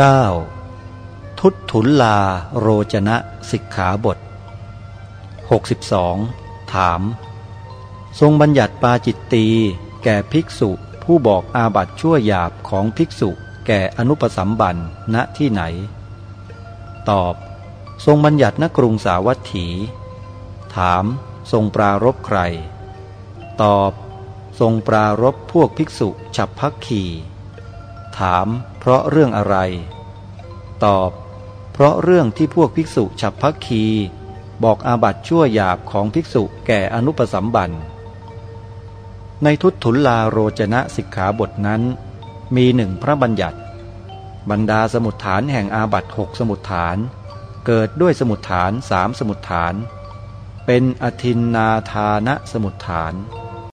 9. ทุตถุลลาโรจนะสิกขาบท 62. ถาม ทรงบัญญัติปาจิตตีแก่ภิกษุผู้บอกอาบัตชั่วหยาบของภิกษุแก่อนุปสัมบันณที่ไหน ตอบ ทรงบัญญัติณกรุงสาวัตถี ถาม ทรงปรารบใคร ตอบ ทรงปรารบพวกภิกษุฉับพักขี ถามเพราะเรื่องอะไร ตอบ เพราะเรื่องที่พวกภิกษุฉับพักคี บอกอาบัตชั่วหยาบของภิกษุแก่อนุปสัมบัน ในทุตถุลลาโรจนะสิกขาบทนั้น มีหนึ่งพระบัญญัติ บรรดาสมุดฐานแห่งอาบัตหกสมุดฐาน เกิดด้วยสมุดฐานสามสมุดฐาน เป็นอธินนาทานะสมุดฐาน